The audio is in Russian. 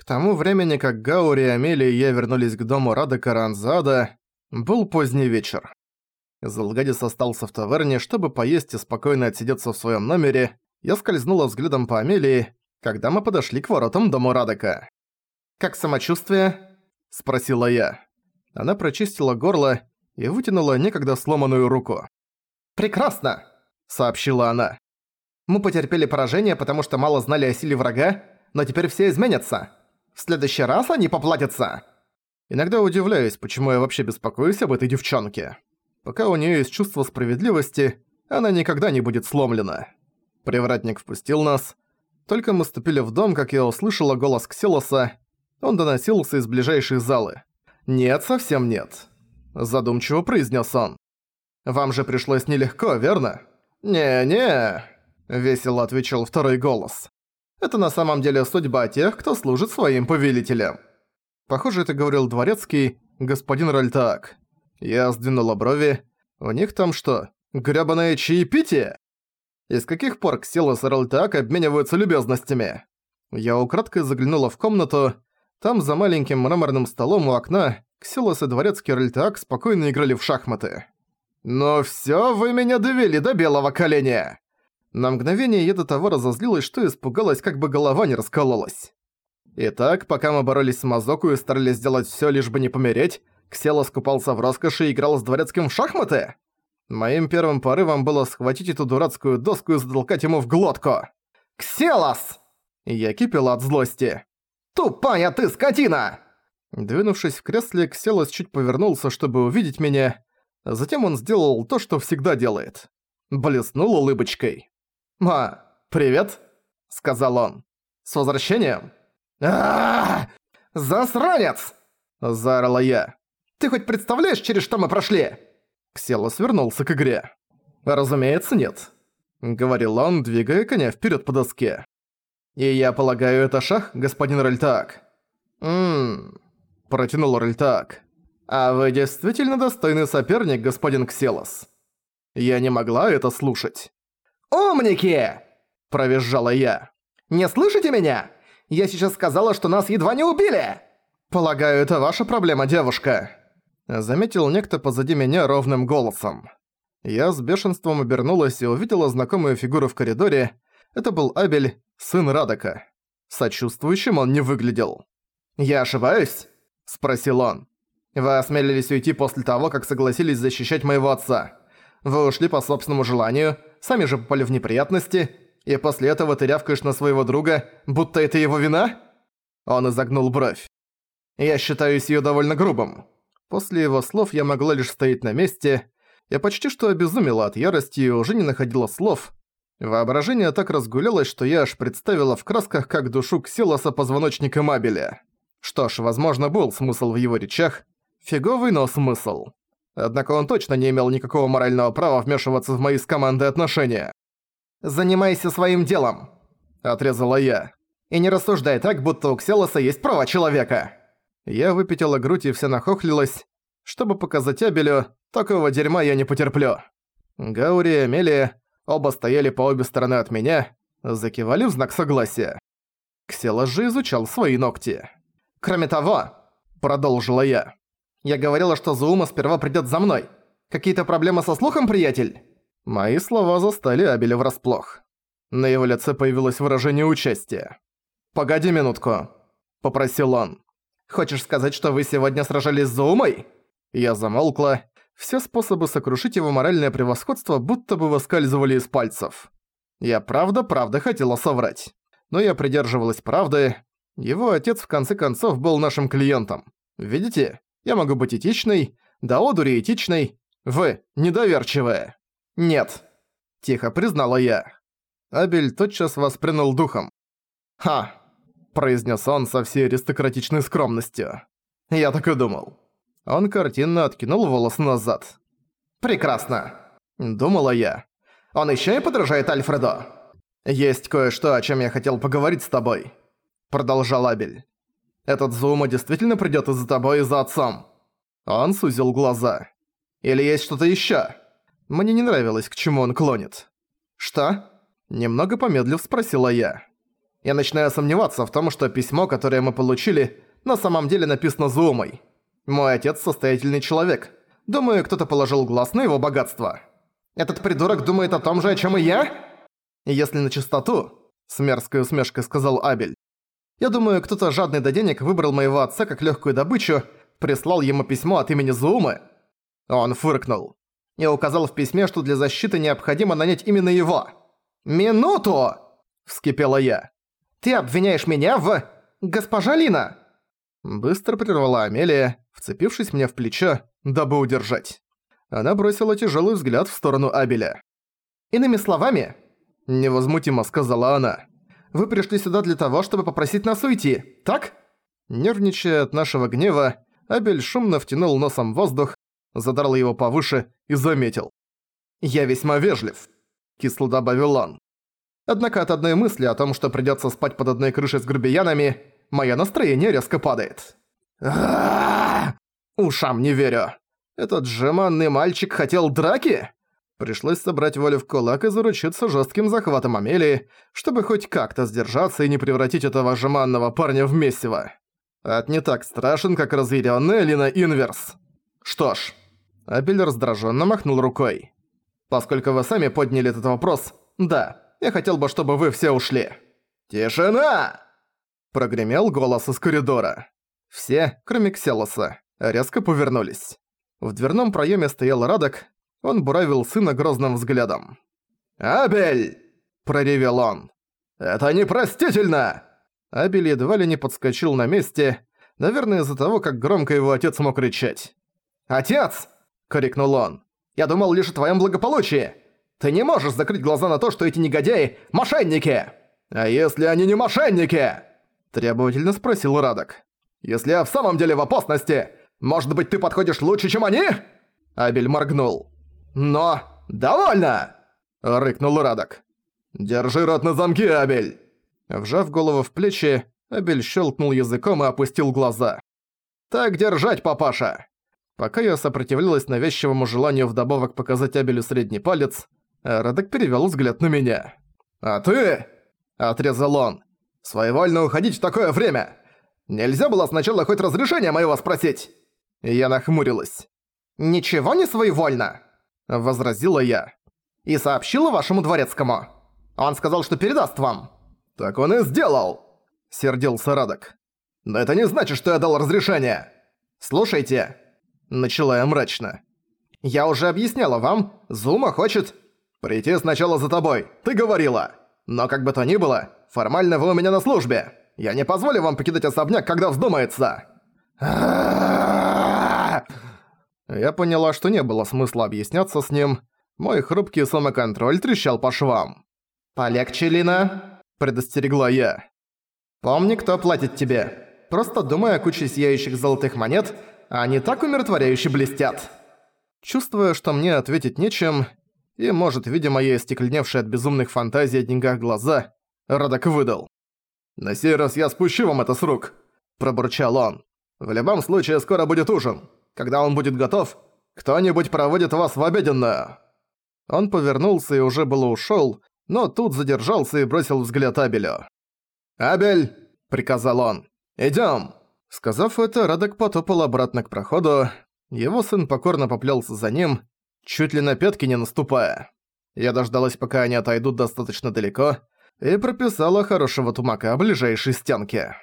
К тому времени, как Гаури, Амели и я вернулись к дому Рада Каранзада, был поздний вечер. Залгадис остался в таверне, чтобы поесть и спокойно отсидеться в своем номере. Я скользнула взглядом по Амелии, когда мы подошли к воротам дома Радека. «Как самочувствие?» – спросила я. Она прочистила горло и вытянула некогда сломанную руку. «Прекрасно!» – сообщила она. «Мы потерпели поражение, потому что мало знали о силе врага, но теперь все изменятся. В следующий раз они поплатятся!» Иногда удивляюсь, почему я вообще беспокоюсь об этой девчонке. Пока у нее есть чувство справедливости, она никогда не будет сломлена. Привратник впустил нас. Только мы ступили в дом, как я услышала голос Ксилоса. Он доносился из ближайшей залы. «Нет, совсем нет», – задумчиво произнес он. «Вам же пришлось нелегко, верно?» «Не-не», – весело отвечал второй голос. «Это на самом деле судьба тех, кто служит своим повелителям». Похоже, это говорил дворецкий, господин Ральтаак. Я сдвинула брови. У них там что, грёбаное чаепитие? Из каких пор Ксилос и Ральтаак обмениваются любезностями? Я украдкой заглянула в комнату. Там за маленьким мраморным столом у окна Ксилос и дворецкий Ральтаак спокойно играли в шахматы. «Ну всё, вы меня довели до белого коленя!» На мгновение я до того разозлилась, что испугалась, как бы голова не раскололась. Итак, пока мы боролись с Мазоку и старались сделать всё, лишь бы не помереть, Ксела скупался в роскоши и играл с дворецким в шахматы? Моим первым порывом было схватить эту дурацкую доску и затолкать ему в глотку. «Кселос!» Я кипел от злости. «Тупая ты скотина!» Двинувшись в кресле, Кселос чуть повернулся, чтобы увидеть меня. Затем он сделал то, что всегда делает. Блеснул улыбочкой. «А, привет!» — сказал он. «С возвращением!» Засранец!» — заорала я. Ты хоть представляешь, через что мы прошли?» Кселос вернулся к игре. «Разумеется, нет», — говорил он, двигая коня вперед по доске. «И я полагаю, это шах, господин Ральтаак?» «Ммм...» — протянул Ральтаак. «А вы действительно достойный соперник, господин Кселос?» Я не могла это слушать. «Умники!» – провизжала я. «Не слышите меня? Я сейчас сказала, что нас едва не убили!» «Полагаю, это ваша проблема, девушка», заметил некто позади меня ровным голосом. Я с бешенством обернулась и увидела знакомую фигуру в коридоре. Это был Абель, сын Радока. Сочувствующим он не выглядел. «Я ошибаюсь?» – спросил он. «Вы осмелились уйти после того, как согласились защищать моего отца. Вы ушли по собственному желанию, сами же попали в неприятности, и после этого ты рявкаешь на своего друга, будто это его вина?» Он изогнул бровь. «Я считаю её довольно грубым. После его слов я могла лишь стоять на месте. Я почти что обезумела от ярости и уже не находила слов. Воображение так разгулялось, что я аж представила в красках, как душу Ксилоса позвоночника Мабеля. Что ж, возможно, был смысл в его речах. Фиговый, но смысл. Однако он точно не имел никакого морального права вмешиваться в мои с командой отношения. «Занимайся своим делом», — отрезала я. «И не рассуждай так, будто у Ксилоса есть права человека». Я выпятила грудь и вся нахохлилась. Чтобы показать Абелю, такого дерьма я не потерплю. Гаури и Амелия оба стояли по обе стороны от меня, закивали в знак согласия. Ксела же изучал свои ногти. «Кроме того», — продолжила я, — «я говорила, что Зуума сперва придёт за мной. Какие-то проблемы со слухом, приятель?» Мои слова застали Абеля врасплох. На его лице появилось выражение участия. «Погоди минутку», — попросил он. Хочешь сказать, что вы сегодня сражались с Зумой?» Я замолкла. Все способы сокрушить его моральное превосходство будто бы выскальзывали из пальцев. Я правда-правда хотела соврать. Но я придерживалась правды. Его отец в конце концов был нашим клиентом. Видите, я могу быть этичной, да одури этичной. Вы недоверчивая. Нет. Тихо признала я. Абель тотчас воспринял духом. «Ха, произнес он со всей аристократичной скромностью. «Я так и думал». Он картинно откинул волосы назад. «Прекрасно», — думала я. «Он ещё и подражает Альфредо». «Есть кое-что, о чём я хотел поговорить с тобой», — продолжал Абель. «Этот Зума действительно придёт из-за тобой и за отцом?» Он сузил глаза. «Или есть что-то ещё?» Мне не нравилось, к чему он клонит. «Что?» Немного помедлив спросила я. Я начинаю сомневаться в том, что письмо, которое мы получили, на самом деле написано Зумой. Мой отец состоятельный человек. Думаю, кто-то положил глаз на его богатство. Этот придурок думает о том же, о чем и я? Если на чистоту, с мерзкой усмешкой сказал Абель. Я думаю, кто-то жадный до денег выбрал моего отца как легкую добычу, прислал ему письмо от имени Зумы. Он фыркнул. И указал в письме, что для защиты необходимо нанять именно его. «Минуту!» – вскипела я. «Ты обвиняешь меня в... госпожа Лина!» Быстро прервала Амелия, вцепившись мне в плечо, дабы удержать. Она бросила тяжелый взгляд в сторону Абеля. «Иными словами», – невозмутимо сказала она, – «вы пришли сюда для того, чтобы попросить нас уйти, так?» Нервничая от нашего гнева, Абель шумно втянул носом воздух, задрал его повыше и заметил. «Я весьма вежлив», – кисло добавил он. Однако от одной мысли о том, что придётся спать под одной крышей с грубиянами, мое настроение резко падает. Ушам не верю. Этот жеманный мальчик хотел драки? Пришлось собрать волю в кулак и заручиться жестким захватом Амелии, чтобы хоть как-то сдержаться и не превратить этого жеманного парня в месиво. От не так страшен, как разъярённая Лина Инверс. Что ж, Абель раздражённо махнул рукой. Поскольку вы сами подняли этот вопрос, да, я хотел бы, чтобы вы все ушли». «Тишина!» Прогремел голос из коридора. Все, кроме Кселоса, резко повернулись. В дверном проеме стоял Радок, он буравил сына грозным взглядом. «Абель!» – проревел он. «Это непростительно!» Абель едва ли не подскочил на месте, наверное из-за того, как громко его отец мог кричать. «Отец!» – крикнул он. «Я думал лишь о твоем благополучии! Ты не можешь закрыть глаза на то, что эти негодяи – мошенники! А если они не мошенники?» Требовательно спросил Радок. «Если я в самом деле в опасности, может быть, ты подходишь лучше, чем они?» Абель моргнул. «Но... довольно!» – рыкнул Радок. «Держи рот на замке, Абель!» Вжав голову в плечи, Абель щелкнул языком и опустил глаза. «Так держать, папаша!» Пока я сопротивлялась навязчивому желанию вдобавок показать Абелю средний палец, Радок перевёл взгляд на меня. «А ты?» – отрезал он. «Своевольно уходить в такое время! Нельзя было сначала хоть разрешение моего спросить!» Я нахмурилась. «Ничего не своевольно!» – возразила я. «И сообщила вашему дворецкому. Он сказал, что передаст вам». «Так он и сделал!» – сердился Радок. «Но это не значит, что я дал разрешение!» «Слушайте!» – начала я мрачно. «Я уже объясняла вам, Зума хочет...» «Прийти сначала за тобой, ты говорила. Но как бы то ни было, формально вы у меня на службе. Я не позволю вам покидать особняк, когда вздумается». Я поняла, что не было смысла объясняться с ним. Мой хрупкий самоконтроль трещал по швам. «Полегче, Лина», — предостерегла я. «Помни, кто платит тебе. Просто думай о куче сияющих золотых монет, а они так умиротворяюще блестят». Чувствуя, что мне ответить нечем, и, может, видя мои остекленевшие от безумных фантазий о деньгах глаза, Радок выдал. «На сей раз я спущу вам это с рук», – пробурчал он. «В любом случае, скоро будет ужин. Когда он будет готов, кто-нибудь проводит вас в обеденную». Он повернулся и уже было ушёл, но тут задержался и бросил взгляд Абелю. «Абель!» – приказал он. «Идём!» Сказав это, Радок потопал обратно к проходу. Его сын покорно поплелся за ним, чуть ли на пятки не наступая. Я дождалась, пока они отойдут достаточно далеко, и прописала хорошего тумака ближайшей стенке.